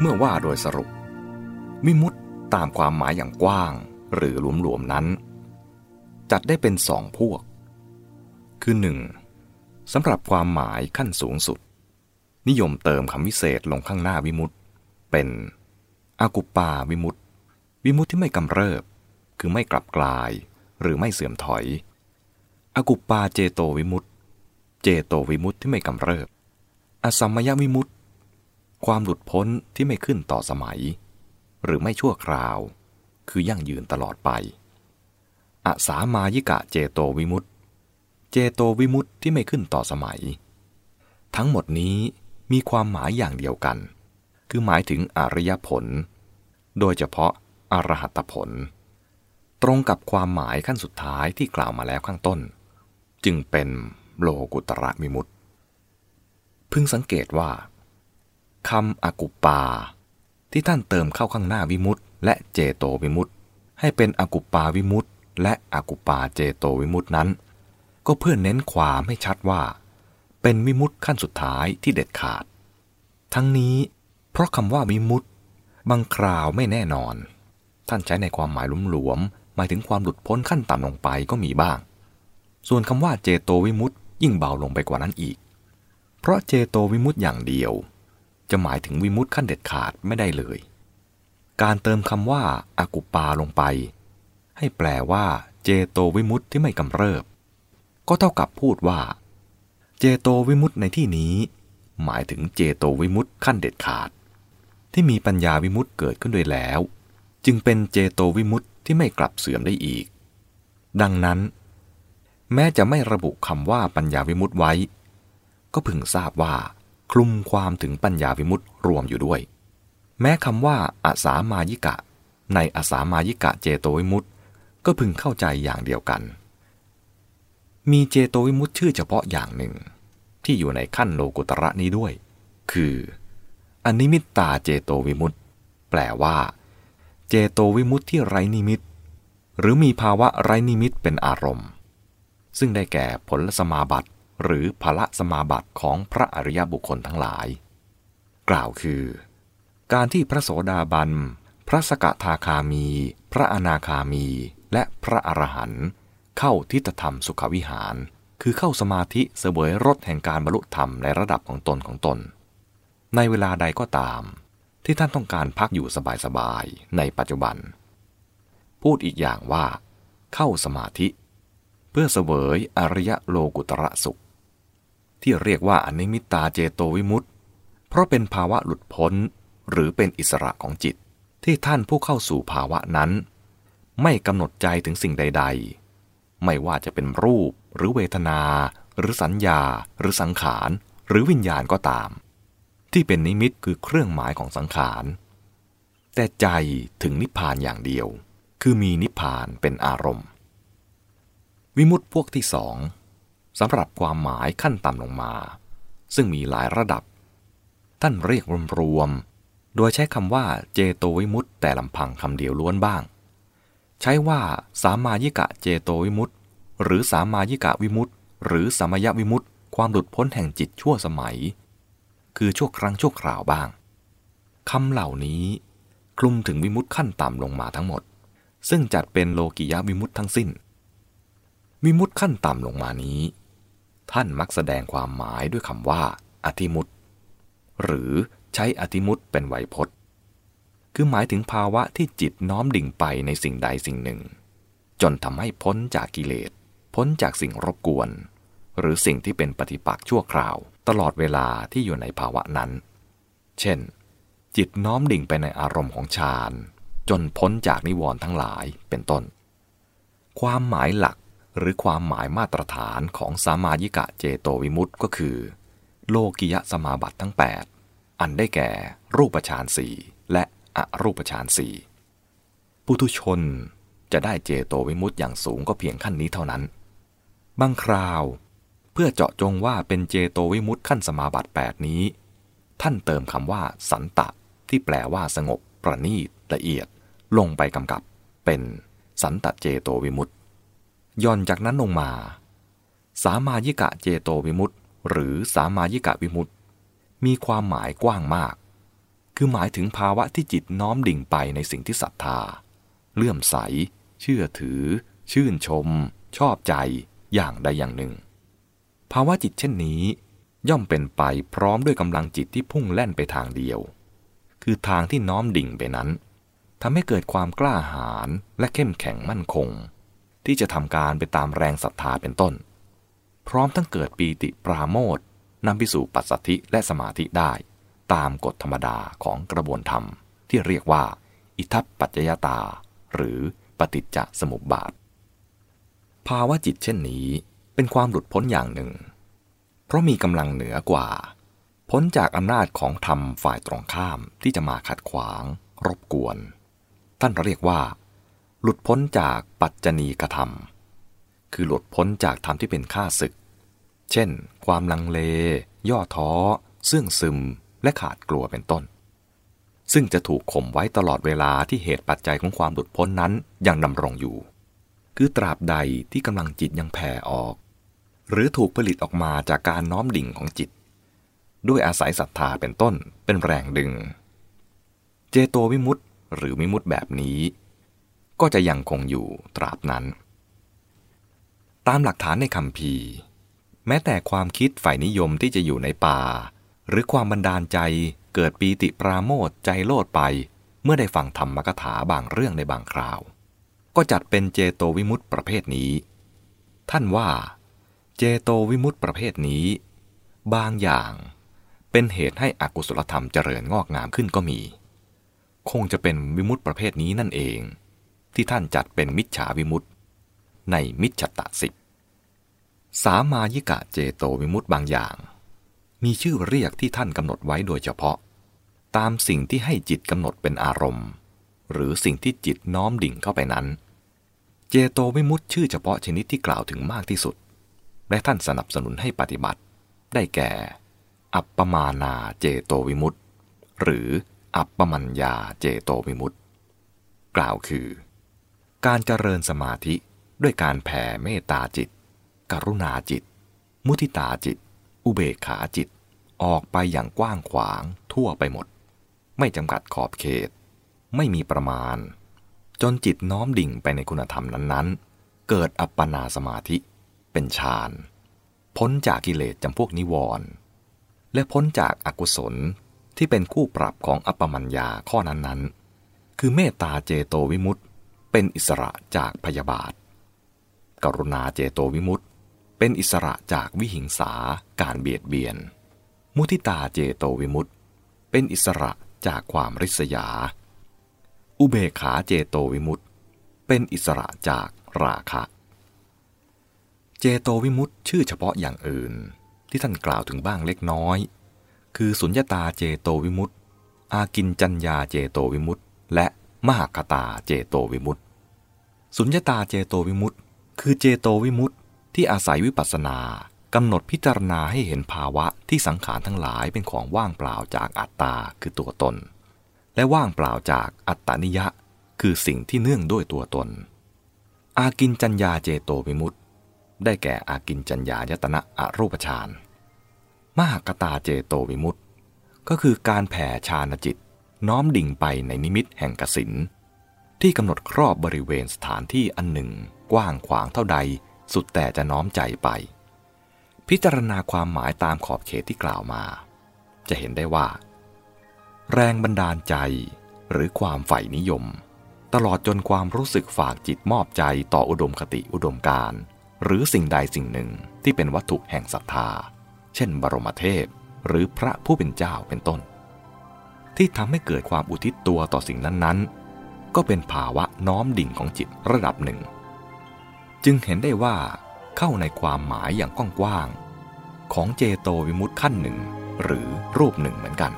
เมื่อว่าโดยสรุป วิมุตต์ตามความหมายอย่างกว้าง หรือหลวมๆนั้น จัดได้เป็นสองพวก คือหนึ่งสำหรับความหมายขั้นสูงสุด นิยมเติมคำวิเศษลงข้างหน้าวิมุตเป็นอากุปปาวิมุตวิมุตที่ไม่กำเริบ คือไม่กลับกลาย หรือไม่เสื่อมถอยอากุปปาเจโตวิมุตเจโตวิมุตที่ไม่กำเริบอสัมมยวิมุต ความหลุดพ้นที่ไม่ขึ้นต่อสมัย หรือไม่ชั่วคราว คือยั่งยืนตลอดไป อสามายิกะเจโตวิมุตเจโตวิมุตที่ไม่ขึ้นต่อสมัย ทั้งหมดนี้มีความหมายอย่างเดียวกัน คือหมายถึงอริยผล โดยเฉพาะอรหัตผล ตรงกับความหมายขั้นสุดท้ายที่กล่าวมาแล้วข้างต้น จึงเป็นโลกุตระมิมุตพึงสังเกตว่า คำอกุปปา ที่ท่านเติมเข้าข้างหน้าวิมุตและเจโตวิมุตให้เป็นอกุปปาวิมุตและอกุปปาเจโตวิมุตนั้น ก็เพื่อเน้นความให้ชัดว่า เป็นวิมุตขั้นสุดท้ายที่เด็ดขาด ทั้งนี้เพราะคำว่าวิมุตบางคราวไม่แน่นอน ท่านใช้ในความหมายหลวมๆหมายถึงความหลุดพ้นขั้นต่ำลงไปก็มีบ้าง ส่วนคำว่าเจโตวิมุตยิ่งเบาลงไปกว่านั้นอีก เพราะเจโตวิมุตอย่างเดียว จะหมายถึงวิมุตขั้นเด็ดขาดไม่ได้เลย การเติมคำว่าอากุปปาลงไป ให้แปลว่า เจโตวิมุตที่ไม่กำเริบ ก็เท่ากับพูดว่า เจโตวิมุตในที่นี้ หมายถึงเจโตวิมุตขั้นเด็ดขาด ที่มีปัญญาวิมุตเกิดขึ้นโดยแล้ว จึงเป็นเจโตวิมุตที่ไม่กลับเสื่อมได้อีก ดังนั้น แม้จะไม่ระบุคำว่าปัญญาวิมุตไว้ ก็พึงทราบว่า คลุมความถึงปัญญาวิมุตติรวมอยู่ด้วย แม้คำว่าอาสามายิกะ ในอาสามายิกะเจโตวิมุตติก็พึงเข้าใจอย่างเดียวกัน มีเจโตวิมุตติชื่อเฉพาะอย่างหนึ่ง ที่อยู่ในขั้นโลกุตระนี้ด้วย คืออนิมิตตาเจโตวิมุตติแปลว่า เจโตวิมุตติที่ไร้นิมิต หรือมีภาวะไร้นิมิตเป็นอารมณ์ ซึ่งได้แก่ผลสมาบัติ หรือพละสมาบัติของพระอริยบุคคลทั้งหลาย กล่าวคือ การที่พระโสดาบัน พระสกทาคามี พระอนาคามี และพระอรหันต์เข้าทิฏฐธรรมสุขวิหาร คือเข้าสมาธิเสวยรสแห่งการบรรลุธรรมในระดับของตนของตน ในเวลาใดก็ตาม ที่ท่านต้องการพักอยู่สบายๆในปัจจุบัน พูดอีกอย่างว่า เข้าสมาธิ เพื่อเสวยอริยโลกุตระสุข ที่เรียกว่าอนิมิตาเจโตวิมุตต์เพราะเป็นภาวะหลุดพ้นหรือเป็นอิสระของจิต ที่ท่านผู้เข้าสู่ภาวะนั้น ไม่กำหนดใจถึงสิ่งใด ๆ ไม่ว่าจะเป็นรูปหรือเวทนา หรือสัญญา หรือสังขาร หรือวิญญาณก็ตาม ที่เป็นนิมิตคือเครื่องหมายของสังขาร แต่ใจถึงนิพพานอย่างเดียว คือมีนิพพานเป็นอารมณ์ วิมุตติพวกที่สอง สำหรับความหมายขั้นต่ำลงมา ซึ่งมีหลายระดับ ท่านเรียกรวมๆ โดยใช้คำว่าเจโตวิมุตต์แต่ลำพังคำเดียวล้วนบ้าง ใช้ว่าสามายิกะเจโตวิมุตต์หรือสามายิกะวิมุตต์หรือสมยวิมุตต์ความหลุดพ้นแห่งจิตชั่วสมัย คือชั่วครั้งชั่วคราวบ้างคำเหล่านี้คลุมถึงวิมุตต์ขั้นต่ำลงมาทั้งหมด ซึ่งจัดเป็นโลกิยาวิมุตต์ทั้งสิ้น วิมุตต์ขั้นต่ำลงมานี้ ท่านมักแสดงความหมายด้วยคำว่า อธิมุตหรือใช้อธิมุตเป็นไวยพจน์ คือหมายถึงภาวะที่จิตน้อมดิ่งไปในสิ่งใดสิ่งหนึ่ง จนทำให้พ้นจากกิเลส พ้นจากสิ่งรบกวน หรือสิ่งที่เป็นปฏิปักษ์ชั่วคราว ตลอดเวลาที่อยู่ในภาวะนั้น เช่น จิตน้อมดิ่งไปในอารมณ์ของฌานจนพ้นจากนิวรณ์ทั้งหลายเป็นต้น ความหมายหลัก หรือความหมายมาตรฐานของสามายิกะเจโตวิมุตต์ก็คือ โลกิยะสมาบัติทั้ง 8 อันได้แก่รูปฌานสี่และอรูปฌานสี่ปุถุชนจะได้เจโตวิมุตต์อย่างสูงก็เพียงขั้นนี้เท่านั้น บางคราว เพื่อเจาะจงว่าเป็นเจโตวิมุตต์ขั้นสมาบัติ 8 นี้ ท่านเติมคำว่า สันตะ ที่แปลว่าสงบ ประณีตละเอียด ลงไปกำกับ เป็นสันตเจโตวิมุตต ย่อนจากนั้นลงมา สามายิกะเจโตวิมุตต์หรือสามายิกะวิมุตต์มีความหมายกว้างมาก คือหมายถึงภาวะที่จิตน้อมดิ่งไปในสิ่งที่ศรัทธา เลื่อมใส เชื่อถือ ชื่นชม ชอบใจอย่างใดอย่างหนึ่ง ภาวะจิตเช่นนี้ ย่อมเป็นไปพร้อมด้วยกำลังจิตที่พุ่งแล่นไปทางเดียว คือทางที่น้อมดิ่งไปนั้นทำให้เกิดความกล้าหาญและเข้มแข็งมั่นคง ที่จะทำการไปตามแรงศรัทธาเป็นต้น พร้อมทั้งเกิดปีติปราโมทนำไปสู่ปัสสัทธิและสมาธิได้ ตามกฎธรรมดาของกระบวนธรรม ที่เรียกว่า อิทัปปัจจยตา หรือปฏิจจสมุปบาท ภาวะจิตเช่นนี้เป็นความหลุดพ้นอย่างหนึ่ง เพราะมีกำลังเหนือกว่า พ้นจากอำนาจของธรรมฝ่ายตรงข้ามที่จะมาขัดขวาง รบกวน ท่านเรียกว่า หลุดพ้นจากปัจจณีกธรรม คือหลุดพ้นจากธรรมที่เป็นข้าศึก เช่น ความลังเล ย่อท้อเสื่องซึมและขาดกลัวเป็นต้น ซึ่งจะถูกข่มไว้ตลอดเวลาที่เหตุปัจจัยของความหลุดพ้นนั้นยังดำรงอยู่ คือตราบใดที่กำลังจิตยังแผ่ออก หรือถูกผลิตออกมาจากการน้อมดิ่งของจิต ด้วยอาศัยศรัทธาเป็นต้นเป็นแรงดึง เจโตวิมุตต์หรือวิมุตต์แบบนี้ ก็จะยังคงอยู่ตราบนั้น ตามหลักฐานในคำพีแม้แต่ความคิดฝ่ายนิยมที่จะอยู่ในป่า หรือความบันดาลใจเกิดปีติปราโมทใจโลดไป เมื่อได้ฟังธรรมกถาบางเรื่องในบางคราว ก็จัดเป็นเจโตวิมุตต์ประเภทนี้ ท่านว่า เจโตวิมุตต์ประเภทนี้ บางอย่างเป็นเหตุให้อกุศลธรรมเจริญงอกงามขึ้นก็มี คงจะเป็นวิมุตต์ประเภทนี้นั่นเอง ที่ท่านจัดเป็นมิจฉาวิมุตต์ในมิจฉตสิบสามายิกะเจโตวิมุตต์บางอย่าง มีชื่อเรียกที่ท่านกำหนดไว้โดยเฉพาะ ตามสิ่งที่ให้จิตกำหนดเป็นอารมณ์ หรือสิ่งที่จิตน้อมดิ่งเข้าไปนั้น เจโตวิมุตต์ชื่อเฉพาะชนิดที่กล่าวถึงมากที่สุด และท่านสนับสนุนให้ปฏิบัติ ได้แก่ อัปปมานาเจโตวิมุตต์หรืออัปปมัญญาเจโตวิมุตต์กล่าวคือ การเจริญสมาธิด้วยการแผ่เมตตาจิต กรุณาจิต มุทิตาจิต อุเบกขาจิต ออกไปอย่างกว้างขวางทั่วไปหมด ไม่จำกัดขอบเขต ไม่มีประมาณ จนจิตน้อมดิ่งไปในคุณธรรมนั้นๆ เกิดอัปปนาสมาธิ เป็นฌานพ้นจากกิเลสจำพวกนิวรณ์และพ้นจากอากุศลที่เป็นคู่ปรับของอัปปมัญญาข้อนั้นๆ คือเมตตาเจโตวิมุตต เป็นอิสระจากพยาบาท กรุณาเจโตวิมุตต์เป็นอิสระจากวิหิงสาการเบียดเบียน มุทิตาเจโตวิมุตต์เป็นอิสระจากความริษยา อุเบขาเจโตวิมุตต์เป็นอิสระจากราคะ เจโตวิมุตต์ชื่อเฉพาะอย่างอื่นที่ท่านกล่าวถึงบ้างเล็กน้อย คือสุญญตาเจโตวิมุตต์อากินจัญญาเจโตวิมุตต์และมหคตาเจโตวิมุตต์ สุญญตาเจโตวิมุตต์คือเจโตวิมุตต์ที่อาศัยวิปัสสนากำหนดพิจารณาให้เห็นภาวะที่สังขารทั้งหลายเป็นของว่างเปล่าจากอัตตาคือตัวตน และว่างเปล่าจากอัตตนิยะ คือสิ่งที่เนื่องด้วยตัวตน อากินจัญญาเจโตวิมุตต์ได้แก่อากินจัญญายตนะอรูปฌานมหากตาเจโตวิมุตต์ก็คือการแผ่ฌานจิต น้อมดิ่งไปในนิมิตแห่งกสิน ที่กำหนดครอบบริเวณสถานที่อันหนึ่ง กว้างขวางเท่าใด สุดแต่จะน้อมใจไป พิจารณาความหมายตามขอบเขตที่กล่าวมา จะเห็นได้ว่า แรงบันดาลใจหรือความใฝ่นิยม ตลอดจนความรู้สึกฝากจิตมอบใจต่ออุดมคติอุดมการหรือสิ่งใดสิ่งหนึ่งที่เป็นวัตถุแห่งศรัทธา เช่น บรมเทพ หรือพระผู้เป็นเจ้าเป็นต้น ที่ทำให้เกิดความอุทิศตัวต่อสิ่งนั้นๆ ก็เป็นภาวะน้อมดิ่งของจิตระดับหนึ่ง จึงเห็นได้ว่าเข้าในความหมายอย่างกว้างๆของเจโตวิมุตต์ขั้นหนึ่ง หรือรูปหนึ่งเหมือนกัน